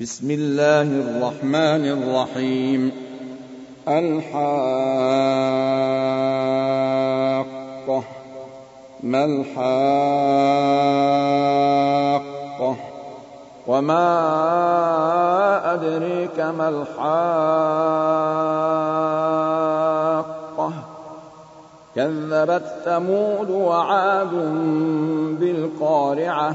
بسم الله الرحمن الرحيم. الحاقة. ما الحاقة؟ وما أدريك ما الحاقة؟ كذبت ثمود وعاد بالقارعة.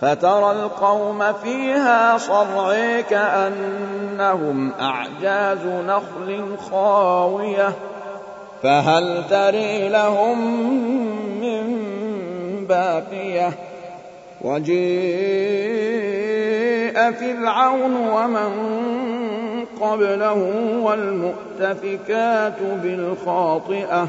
فترى القوم فيها صرعي كأنهم أعجاز نخل خاوية. فهل تري لهم من باقية؟ وجيء فرعون ومن قبله والمؤتفكات بالخاطئة.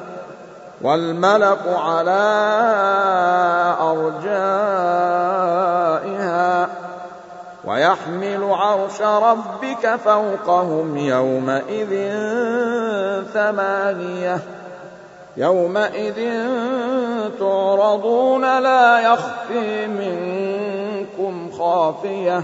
والملك على أرجائها ويحمل عرش ربك فوقهم يومئذ ثمانية يومئذ تعرضون لا يخفي منكم خافية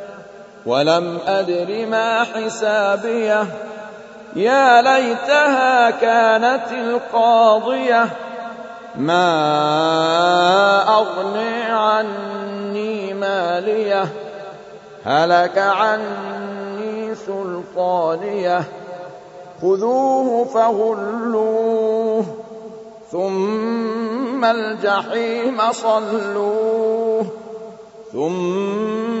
ولم أدر ما حسابيه. يا ليتها كانت القاضية. ما أغني عني مالية. هلك عني سلطانية. خذوه فغلوه. ثم الجحيم صلوه. ثم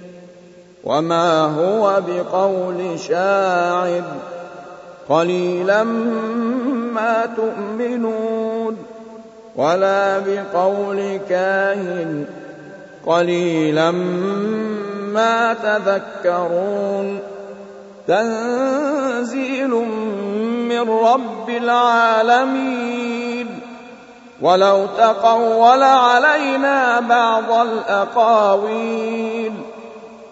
وما هو بقول شاعر. قليلا ما تؤمنون ولا بقول كاهن. قليلا ما تذكرون. تنزيل من رب العالمين. ولو تقول علينا بعض الأقاويل.